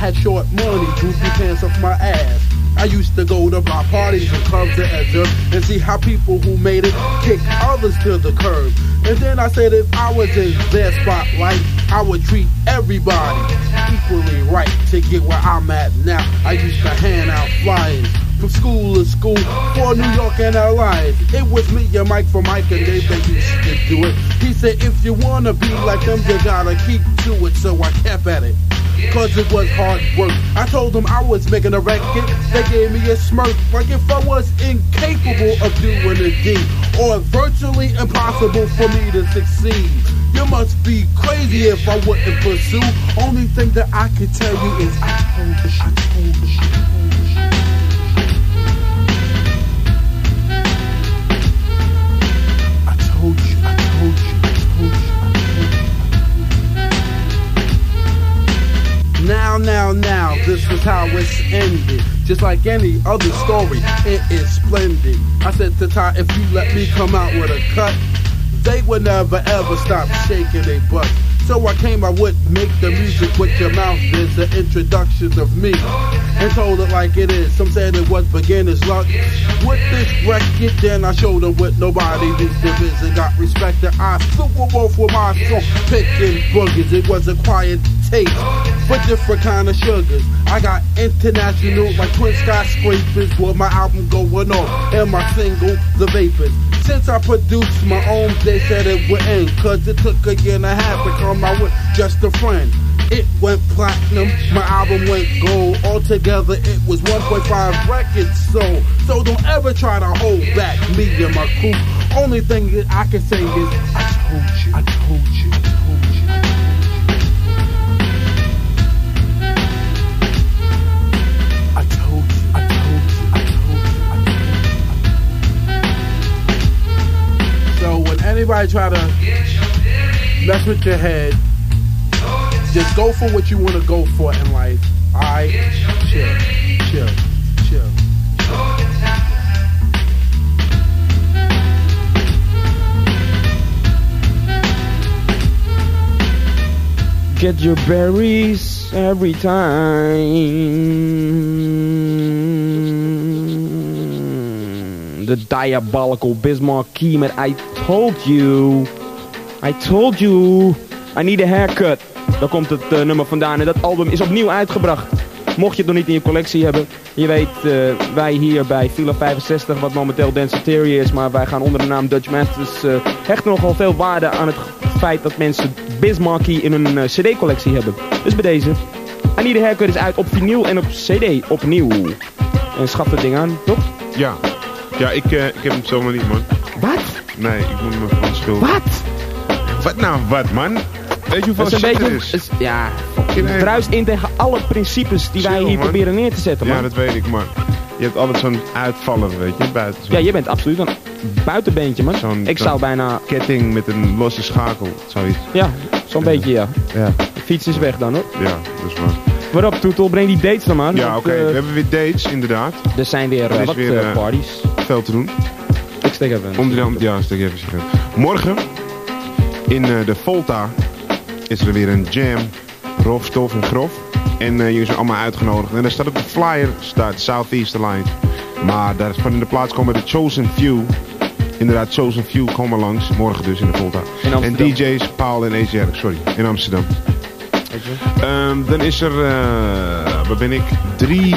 had short money, droopy pants off my ass. I used to go to my parties and clubs to enter and see how people who made it kick others to the curb. And then I said if I was in their spotlight, I would treat everybody equally right to get where I'm at now. I used to hand out flyers from school to school for New York and LA. It was me and Mike from Mike and Dave that used to do it. He said if you wanna be like them, you gotta keep to it. So I kept at it cause it was hard work. I told them I was making a record, they gave me a smirk, like if I was incapable of doing a or virtually impossible for me to succeed. You must be crazy if I wouldn't pursue. Only thing that I can tell you is I told you, I told I told. Now, now, now, this is how it's ended. Just like any other story, it is splendid. I said to Ty, if you let me come out with a cut, they would never ever stop shaking their butt. So I came, I would make the music with your mouth. There's the introductions of me and told it like it is. Some said it was beginner's luck. With this record, then I showed them what nobody these division got respect respected. I super both with my song, picking boogers. It was a quiet taste for different kind of sugars. I got international like twin skyscrapers with my album going on and my single, The Vapors. Since I produced my own, they said it would end. Cause it took a year and a half to come out with just a friend. It went platinum, my album went gold. Altogether, it was 1.5 records sold. So don't ever try to hold back me and my crew. Only thing that I can say is, I told you, I told you, anybody try to mess with your head, just go for what you want to go for in life. Alright? Chill. Chill. Chill. Get your berries every time. The Diabolical Bismarck Key met I Told You. I Told You. I Need a Haircut. Daar komt het eh, nummer vandaan. En dat album is opnieuw uitgebracht. Mocht je het nog niet in je collectie hebben. Je weet, eh, wij hier bij Villa 65, wat momenteel Danceteria is. Maar wij gaan onder de naam Dutch Masters uh, hechten nogal veel waarde aan het feit dat mensen Bismarcky in eh, cd-collectie hebben. Dus bij deze. I Need a Haircut is uit op vinyl en op cd opnieuw. En schaf het ding aan, toch? Ja. Ja, ik, eh, ik heb hem zomaar niet, man. Wat? Nee, ik moet me van schulden. Wat? Wat nou, wat, man? Weet je hoeveel Dat is een shit beetje, is? is- ja, druist in tegen alle principes die wij hier man. proberen neer te zetten, man. Ja, dat weet ik, maar je hebt altijd zo'n uitvaller, weet je, buiten. Ja, je bent absoluut een buitenbeentje, man. Zo'n- Ik zou bijna, ketting met een losse schakel, zoiets. ja, zo'n beetje, ja. Ja, De fiets is weg dan, hoor. ja, dat is waar. Waarop, Toetel, breng die dates dan maar. Ja, oké, eh, we hebben weer dates, inderdaad. er zijn weer Er eh, is wat weer, eh, parties. Veel te doen. Ik steek even. Om die, ja, stek even zeggen. Morgen in eh, de Volta is er weer een jam. Rof, stof en grof. En jullie zijn allemaal uitgenodigd. En daar staat op de flyer, staat Southeast Line. Maar daar van in de plaats komen de Chosen Few. Inderdaad, Chosen Few komen langs. Morgen dus in de Volta. In En. DJ's, Paul en ACR, sorry. In Amsterdam. Ehm, dan is er, eh waar ben ik? 3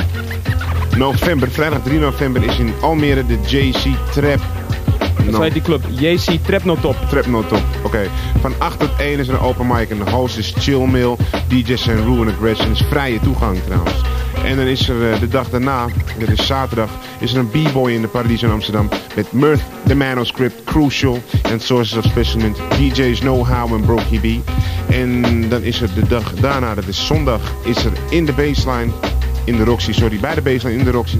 november, vrijdag 3 november is in Almere de JC Trap. Dat No- heet die club. JC Trapnotop. Trap No Top. Oké. Van 8 tot 1 is er een open mic en de host is Chill Mill. DJ's zijn Ruin Aggression. is vrije toegang trouwens. En dan is er eh, de dag daarna, dat is zaterdag, is er een b-boy in de Paradies in Amsterdam. Met Mirth, The Manuscript, Crucial en Sources of Specimen. DJ's Know-How en Brokey B. En dan is er de dag daarna, dat is zondag, is er in de baseline, in de Roxy, sorry, bij de baseline in de Roxy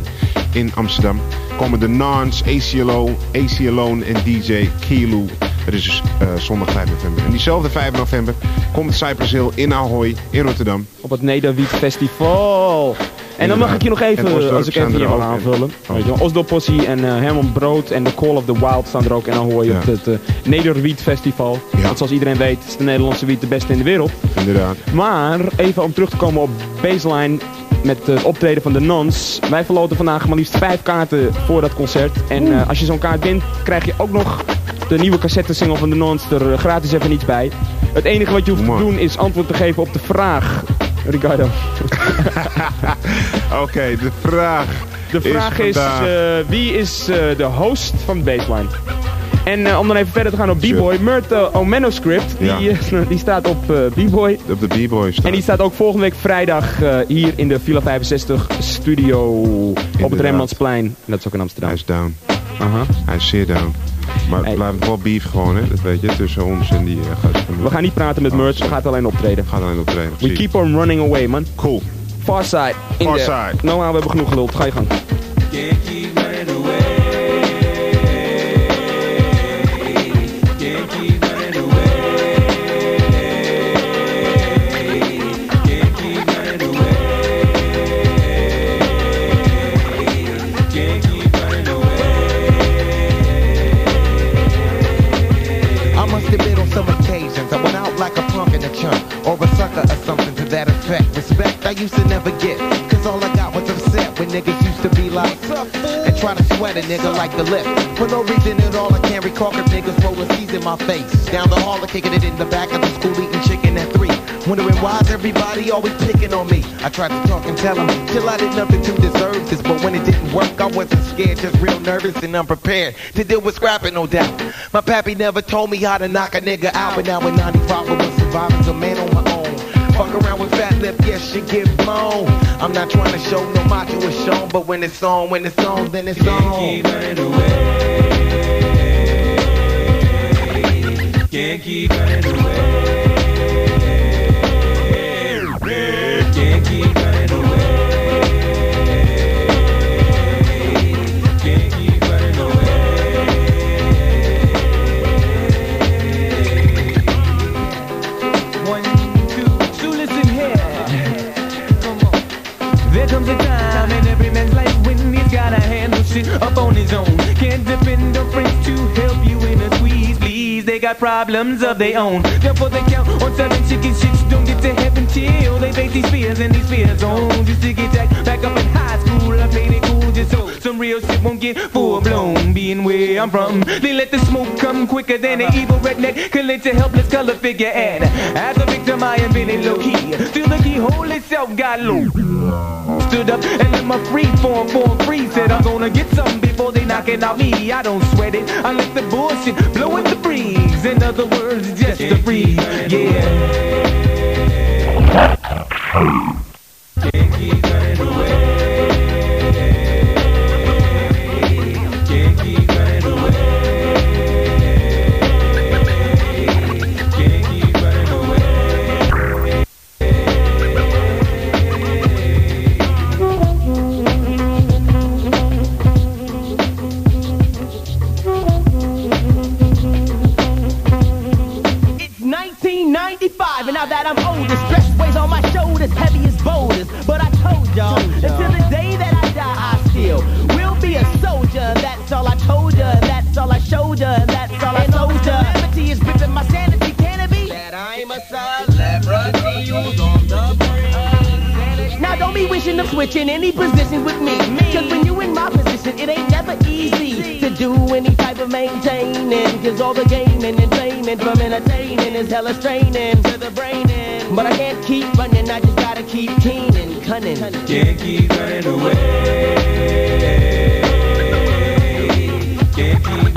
in Amsterdam. Komen de Nans, ACLO, AC Alone en DJ Kilo. Dat is dus eh, zondag 5 november. En diezelfde 5 november komt Cypress Hill in Ahoy in Rotterdam. Op het Nederwiet Festival. En dan mag ik je nog En even, als ik even er hier in. aanvullen. Oh. Weet je wel, Osdorp Possie en eh, Herman Brood en The Call of the Wild staan er ook. En dan hoor je Ja. op het uh, Nederwiet Festival. Ja. Want zoals iedereen weet is de Nederlandse wiet de beste in de wereld. Inderdaad. Maar even om terug te komen op baseline met het optreden van de Nons. Wij verloten vandaag maar liefst vijf kaarten voor dat concert. En als je zo'n kaart wint, krijg je ook nog de nieuwe cassette-single van de Nons er eh, gratis even iets bij. Het enige wat je hoeft te doen is antwoord te geven op de vraag. Ricardo. Oké, de vraag. De vraag is, eh, wie is eh, de host van Baseline? En om dan even verder te gaan op. B-Boy, Mert uh, Omenoscript, die, Ja. die staat op B-Boy. op de B-boys En die staat ook volgende week vrijdag hier in de Villa 65 studio op het. Rembrandtsplein. En dat is ook in Amsterdam. Hij is down. Aha. Hij is zeer down. Maar Hey. het blijft wel beef gewoon, hè. Dat weet je, tussen ons en die uh, gasten. We gaan niet praten met Oh, we sorry. gaan alleen optreden. Gaan alleen optreden. We keep on running away, man. Cool. Farside. In Far de... side. Nou, we hebben genoeg geluld. Ga je gang. Used to never get Cause all I got was upset when niggas used to be like And try to sweat a nigga like the lip. For no reason at all I can't recall Cause niggas rolling C's in my face. Down the hall or kicking it in the back of the school Eating chicken at three. Wondering why's everybody always picking on me? I tried to talk and tell them Till I did nothing to deserve this. But when it didn't work I wasn't scared Just real nervous and unprepared To deal with scrapping no doubt. My pappy never told me how to knock a nigga out But now in 95 I was surviving. A man on own Fuck around with fat lip, yes, you get blown I'm not trying to show no macho is shown But when it's on, when it's on, then it's on. keeping the way Can't on One, gotta handle shit up on his own. Can't depend on friends to help you in a squeeze, please. They got problems of their own. Therefore they count on certain chicken shits. Don't get to heaven till they face these fears and these fear zones. Used to get jacked back up in high school. I played it cool just so some real shit won't get full blown. Being where I'm from, they let the smoke come quicker than an evil redneck can let your helpless color figure and as a victim I am been low key. Till the keyhole itself got low. Stood up and let my free form form free. Said I'm gonna get something before they knocking out me. I don't sweat it. I let the bullshit blow in the breeze. In other words, just to breathe. Yeah. It's wishing of switching any position with me. Cause when you in my position, it ain't never easy to do any type of maintaining. Cause all the gaming and training from entertaining is hella straining to the brain. But I can't keep running, I just gotta keep keen cunning. Can't keep running away. Can't keep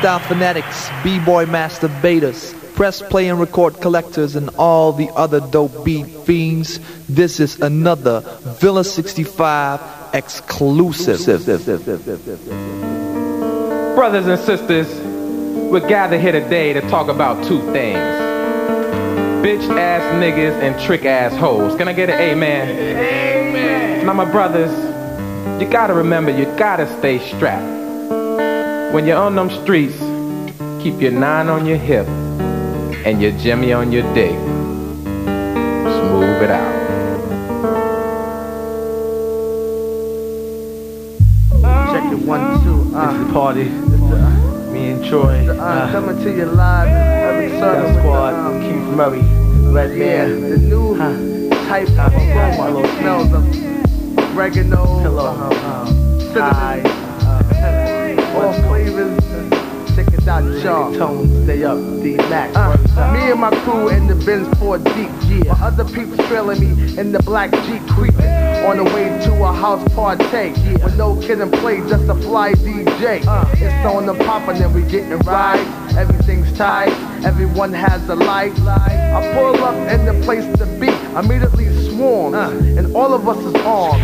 freestyle fanatics, b-boy masturbators, press play and record collectors, and all the other dope beat fiends. This is another Villa 65 exclusive. Brothers and sisters, we're gathered here today to talk about two things. Bitch ass niggas and trick ass hoes. Can I get an amen? Amen. Now my brothers, you gotta remember you gotta stay strapped. When you're on them streets, keep your nine on your hip and your Jimmy on your dick. Smooth it out. Check it one, two, uh. It's the party. Me and Troy. Uh, Uh, coming to you live, every Gun service. Squad, Um, Keith Murray, Red yeah, Man. the new type of aroma smells of oregano, Hello. um, um, Hi. cinnamon, flavors. Check it out, y'all. Tones, stay up. D Max. Uh, me and my crew in the Benz 4 deep, yeah. While other people trailing me in the black Jeep creeping. On the way to a house party, yeah. With no kid and play, just a fly DJ. Uh, it's on the poppin' and then we getting rides. Everything's tight, everyone has a light. I pull up in the place to be, immediately swarm, and all of us is armed.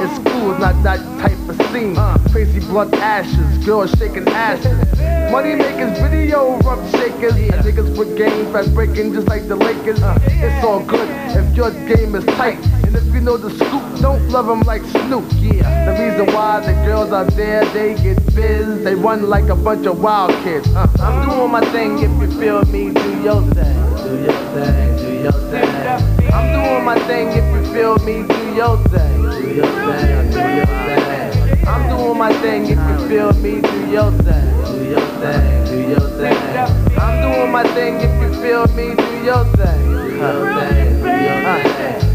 It's cool, not that type of scene. Crazy blood ashes, girls shaking asses. Money makers, video rump shakers. And niggas put game fast breaking just like the Lakers. It's all good if your game is tight. And if you know the scoop, don't love them like Snoop. Yeah, the reason why the girls are there, they get biz. They run like a bunch of wild kids. Uh, I'm doing my thing if you feel me, do your thing. Do your thing, do your thing. I'm doing my thing if you feel me, do your thing. Do your thing, do your thing. I'm doing my thing if you feel me, do your thing. Do your thing, do your thing. I'm doing my thing if you feel me, do your thing. Do your thing, do your thing.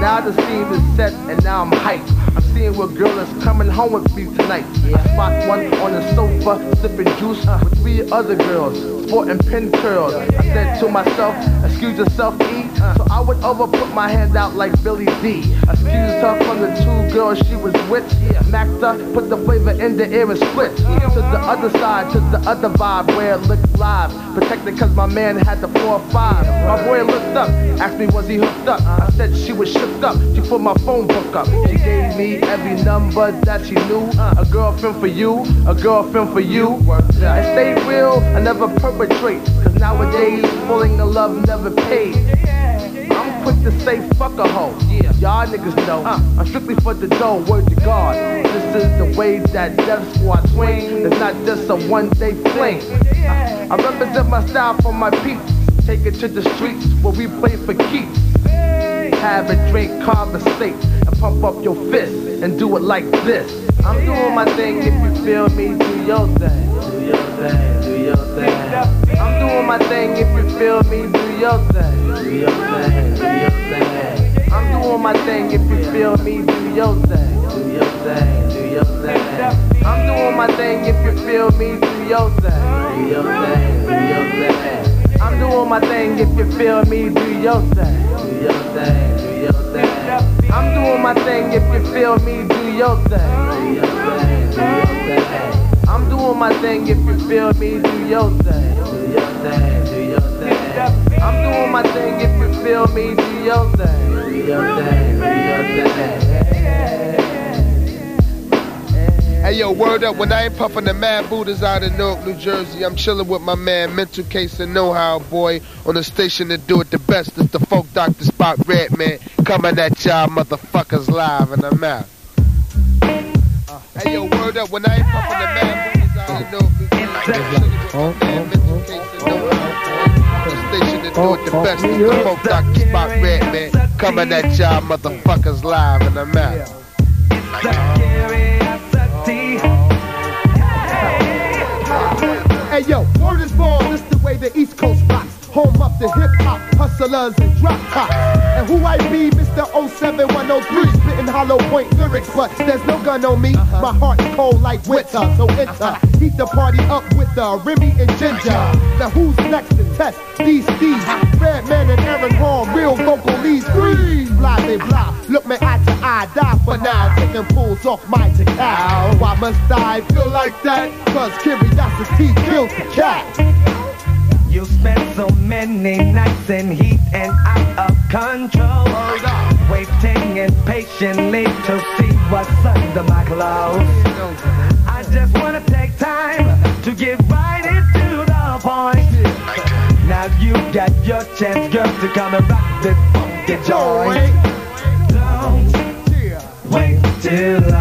Now the scene is set and now I'm hyped. I'm seeing what girl is coming home with me tonight. I spot one on the sofa sipping juice with three other girls sporting pin curls. I said to myself, excuse yourself. Uh. So I would over put my hand out like Billy Dee. Excuse her from the two girls she was with. Maxed her, put the flavor in the air and split. To the other side, to the other vibe where it looked live. Protected cause my man had the four or five. My boy looked up, asked me was he hooked up. I said she was shook up. She put my phone book up. She gave me every number that she knew. A girlfriend for you, a girlfriend for you. And stay real, I never perpetrate. Cause nowadays, falling in love never pays. Quick to say fuck a hoe. Yeah, y'all niggas know. Uh, I'm strictly for the dough, word to God. This is the way that Def Squad swing. It's not just a one day fling. Uh, I represent my style for my peeps. Take it to the streets where we play for keeps. Have a drink, conversate, and pump up your fist and do it like this. I'm doing my thing if you feel me, do your thing. Do your thing, do your thing. I'm doing my thing if you feel me, do your thing. Do your thing. I'm doing my thing if you feel me, do your thing. Do your thing, do your thing. I'm doing my thing if you feel me, do your thing. Do your thing, do your thing. I'm doing my thing if you feel me, do your thing. Do your thing, do your thing. I'm doing my thing if you feel me, do your thing. Do your thing, do your thing. I'm doing my thing if you feel me, do your thing. Do your thing, do your thing. I'm doing my thing if you feel me, do your thing. Do your thing, do your thing. Hey yo, word up, when I ain't puffing the mad Buddhas out in Newark, New Jersey, I'm chilling with my man, Mental Case and Know How Boy, on the station to do it the best. It's the Funk Doctor Spock Red Man, coming at y'all motherfuckers live, and I'm out. Uh, hey yo, word up, when I ain't puffing the mad Buddhas out in Newark, New Jersey, the station to do it the best. It's the Folk Spot Redman, coming at y'all motherfuckers live, in the mouth. Hey yo, word is born, this the way the East Coast rocks. Home of the hip hop hustlers and drop tops. And who I be, Mr. 07103, spitting hollow point lyrics, but there's no gun on me. Uh-huh. My heart's cold like winter, so enter. Uh, uh-huh. Heat the party up with the Remy and Ginger. Now who's next to test these thieves? Redman and Aaron Hall, real vocal leads, freeze, blah, they blah. Look me eye to I die for now. Taking pulls off my cow. Why must I feel like that? Cause curiosity kills the cat. You spent so many nights in heat and out of control. Waiting impatiently to see what's under my clothes. I just wanna take time to get right into the point. Now you got your chance, girl, to come and rock this funky joint. Don't wait too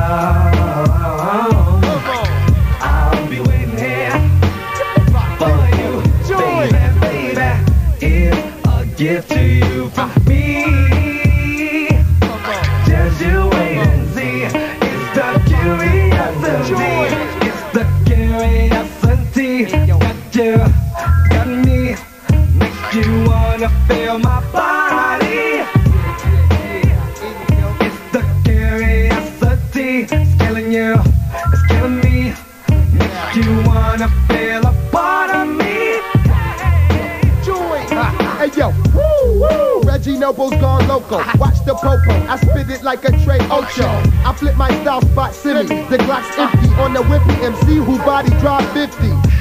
loco. Watch the popo. I spit it like a Trey Ocho. Oh, I flip my style spot silly. The Glock's empty on the wimpy MC who body drop 50.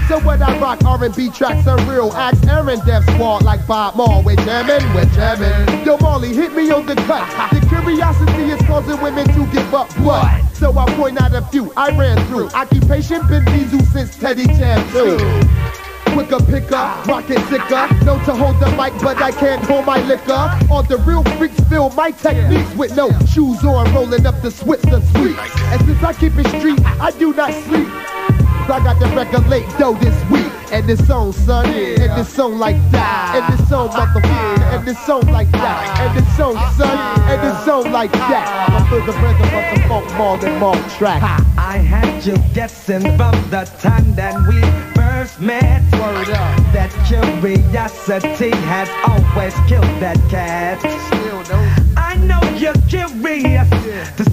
So what I rock R&B tracks are real. Ask Aaron Def Squad like Bob Moore. We're jamming, we're jamming. Yo Marley, hit me on the cut. The curiosity is causing women to give up what? So I point out a few I ran through. Occupation been diesel since Teddy Jam too. Quicker picker, rocket sicker. Known to hold the mic, but I can't hold my liquor. All the real freaks feel my techniques with no shoes on, rolling up the Swisher sweet. And since I keep it street, I do not sleep. I got to regulate dough this week. And this song, son, and this song like that, and this song, motherfucker, and this song like that, and this song, son, and this song like that. I feel the rhythm of the funk more than more track. I had you guessing from the time that we first met. Word up. That curiosity has always killed that cat. I know you're curious to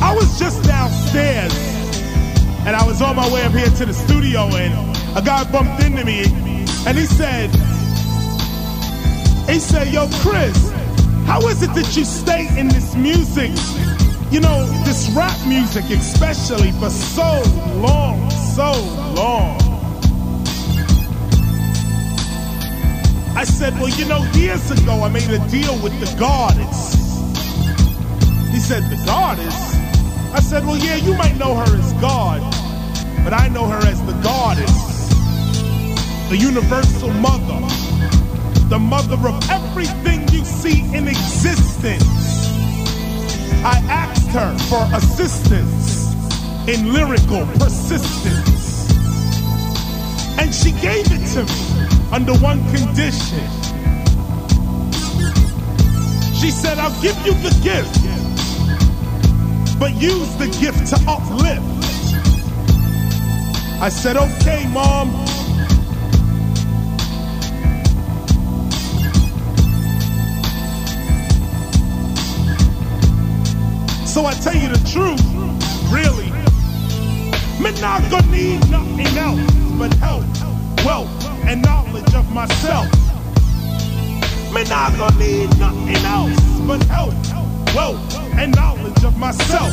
I was just downstairs and I was on my way up here to the studio and a guy bumped into me and he said, he said, yo, Kris, how is it that you stay in this music, you know, this rap music especially for so long, so long? I said, well, you know, years ago I made a deal with the goddess. He said, the goddess? I said, well, yeah, you might know her as God, but I know her as the goddess, the universal mother, the mother of everything you see in existence. I asked her for assistance in lyrical persistence, and she gave it to me under one condition. She said, I'll give you the gift, but use the gift to uplift. I said, okay, mom. So I tell you the truth, really. Me not gonna need nothing else but help, wealth, and knowledge of myself. Me not gonna need nothing else but help, wealth, and knowledge of myself.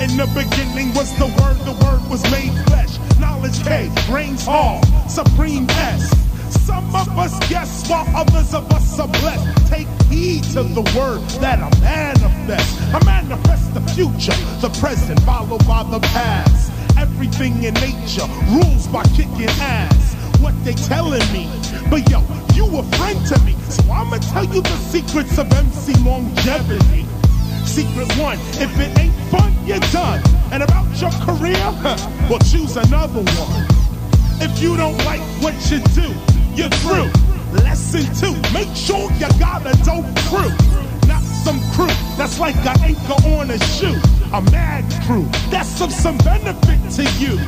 In the beginning was the word, the word was made flesh. Knowledge K, reigns all, supreme S. Some of us guess while others of us are blessed. Take heed to the word that I manifest. I manifest the future, the present, followed by the past. Everything in nature rules by kicking ass. What they telling me, but yo, you a friend to me, so I'ma tell you the secrets of MC longevity. Secret one, if it ain't fun, you're done. And about your career, well choose another one. If you don't like what you do, you're through. Lesson two, make sure you got a dope crew. Not some crew that's like an anchor on a shoe. A mad crew that's of some benefit to you.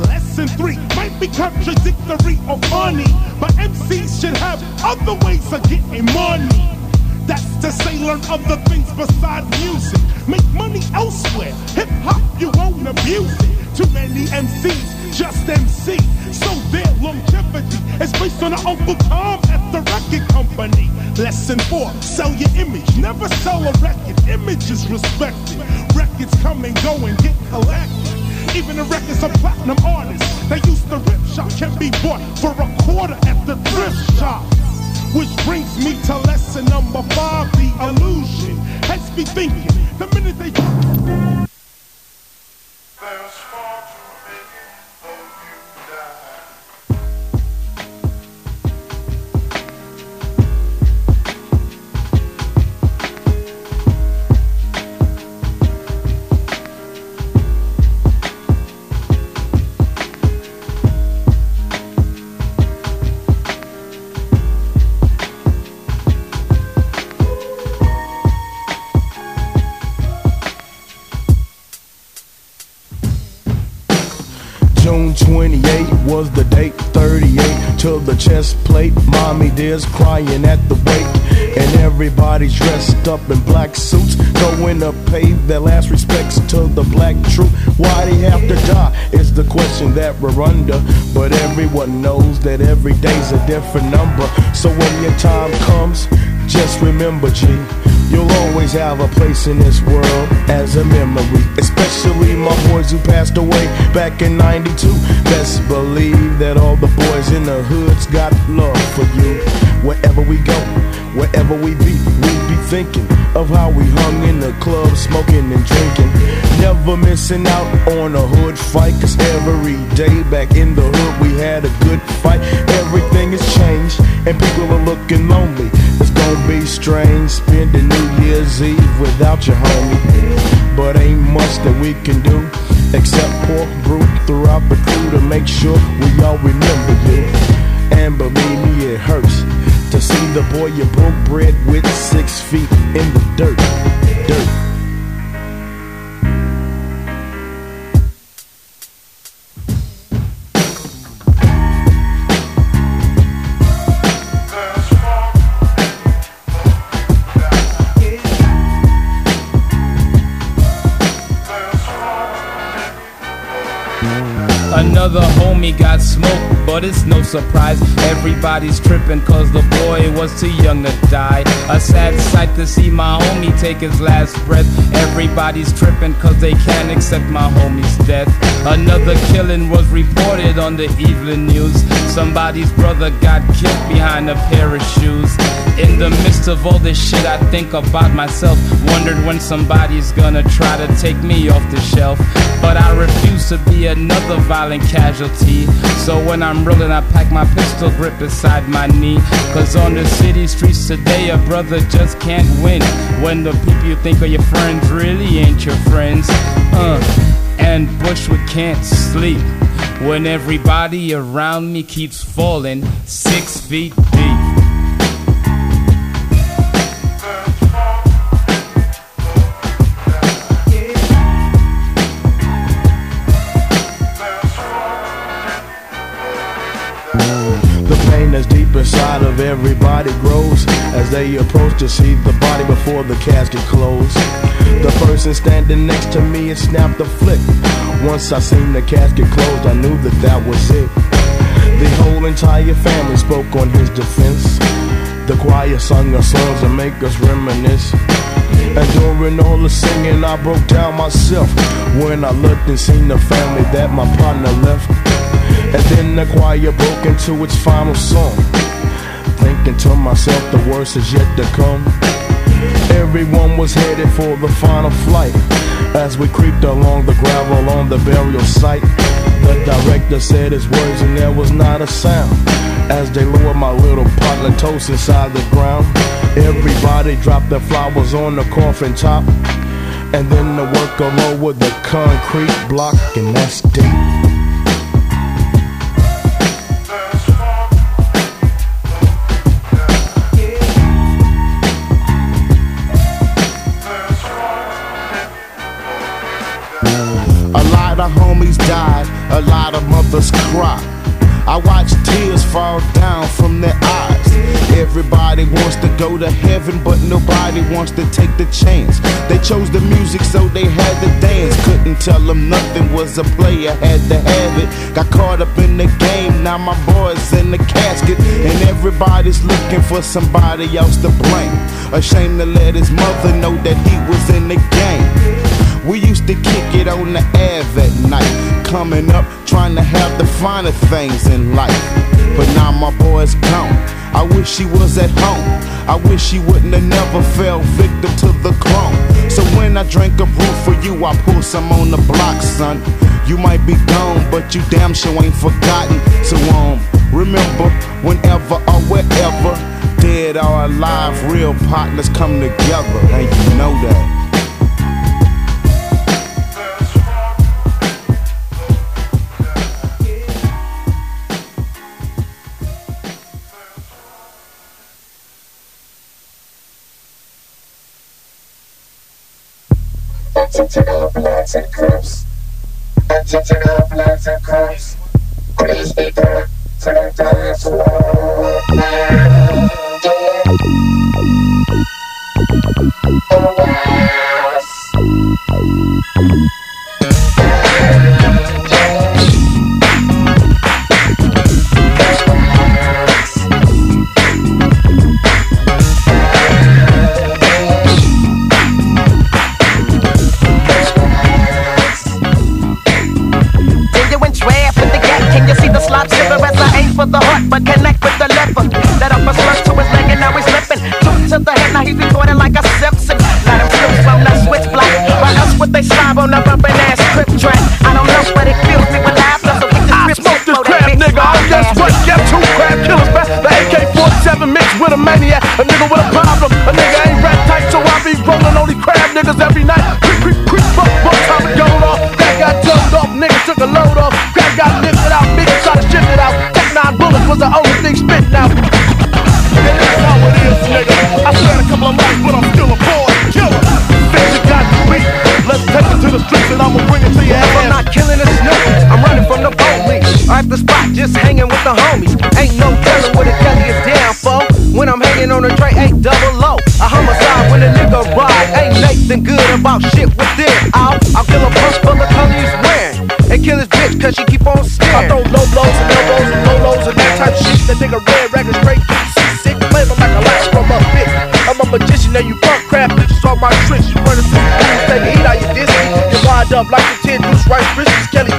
Lesson three might be contradictory or funny, but MCs should have other ways of getting money. That's to say, learn other things besides music. Make money elsewhere. Hip hop, you won't abuse it. Too many MCs just MC. So their longevity is based on an Uncle Tom at the record company. Lesson four, sell your image. Never sell a record. Image is respected. Records come and go and get collected. Even the records of platinum artists that used to rip shop can be bought for a quarter at the thrift shop. Which brings me to lesson number five, the illusion. Heads be thinking, Dear's crying at the wake, and everybody's dressed up in black suits, going to pay their last respects to the black troop. Why they have to die is the question that we're under, but everyone knows that every day's a different number. So when your time comes, just remember, G. You'll always have a place in this world as a memory, especially my boys who passed away back in 92. Best believe that all the boys in the hoods got love for you. Wherever we go, wherever we be, we be thinking of how we hung in the club, smoking and drinking. Never missing out on a hood fight, cause every day back in the hood we had a good fight. Everything has changed, and people are looking lonely. It's gonna be strange spending New Year's Eve without your homie. But ain't much that we can do except pour brew throughout the crew to make sure we all remember you. And believe me, it hurts to see the boy you broke bread with six feet in the dirt. Dirt. Homie got smoked, but it's no surprise. Everybody's tripping cause the boy was too young to die. A sad sight to see my homie take his last breath. Everybody's tripping cause they can't accept my homie's death. Another killing was reported on the evening news. Somebody's brother got killed behind a pair of shoes. In the midst of all this shit, I think about myself. Wondered when somebody's gonna try to take me off the shelf. But I refuse to be another violent casualty. So when I'm rolling, I pack my pistol grip beside my knee. Cause on the city streets today, a brother just can't win. When the people you think are your friends really ain't your friends. Uh, and Bushwick can't sleep. When everybody around me keeps falling six feet deep. Everybody grows as they approach to see the body before the casket closed. The person standing next to me had snapped the flick. Once I seen the casket closed, I knew that that was it. The whole entire family spoke on his defense. The choir sung our songs to make us reminisce. And during all the singing, I broke down myself when I looked and seen the family that my partner left. And then the choir broke into its final song. Thinking to myself, the worst is yet to come. Everyone was headed for the final flight. As we creeped along the gravel on the burial site, the director said his words and there was not a sound. As they lowered my little partner toast inside the ground, everybody dropped their flowers on the coffin top. And then the worker lowered the concrete block, and that's deep. Homies died, a lot of mothers cried. I watched tears fall down from their eyes. Everybody wants to go to heaven, but nobody wants to take the chance. They chose the music, so they had to dance. Couldn't tell them nothing was a player, had to have it. Got caught up in the game, now my boy's in the casket. And everybody's looking for somebody else to blame. Ashamed to let his mother know that he was in the game. We used to kick it on the Ave at night. Coming up, trying to have the finer things in life. But now my boy's gone. I wish he was at home. I wish he wouldn't have never fell victim to the clone. So when I drink a brew for you, I pull some on the block, son. You might be gone, but you damn sure ain't forgotten. So um, remember, whenever or wherever, dead or alive, real partners come together, and you know that. Attention all bloods and crips. Attention all bloods and crips. Please be there for the dance floor. Then with they slob on the bumping ass trip track. I don't know, but it fills me with laughter. So we just rip smoke this crap, nigga. Oh, guess what? Get two crab killers back. The AK-47 mixed with a maniac. A nigga with a problem. A nigga ain't rat tight, so I be rolling on these crab niggas every night. Creep, creep, creep, fuck, fuck, time it going off. Crack got jumped off, nigga took a load off. Crack got lifted out, nigga try to shift it out. Tech nine bullets was the only the streets and I'ma bring it to your ass. I'm not killing a snoop. I'm running from the police. I have the spot, just hanging with the homies. Ain't no telling what a Kelly is down for. When I'm hanging on a tray, ain't double low. A homicide when a nigga ride. Ain't Nathan good about shit within. I'll, I'll kill a purse full of color he's wearing. And kill his bitch cause she keep on staring. I throw low blows and elbows and low lows and that type of shit. That nigga red record straight the sick. Flavor like a lash from a bitch. I'm a magician and you Up like the 10 deuce rice biscuits. Kelly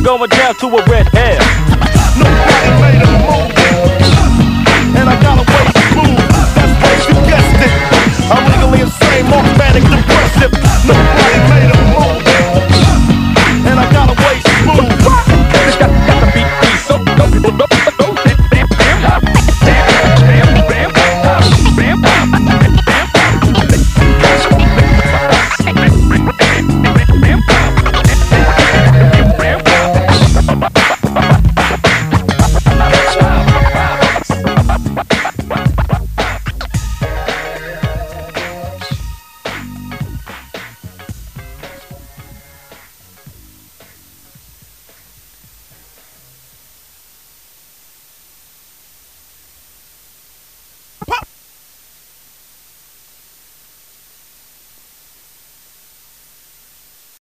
brother going down to a red hair. Nobody made a move. And I got a way to move. That's what you guessed it. I'm legally insane, manic depressive. No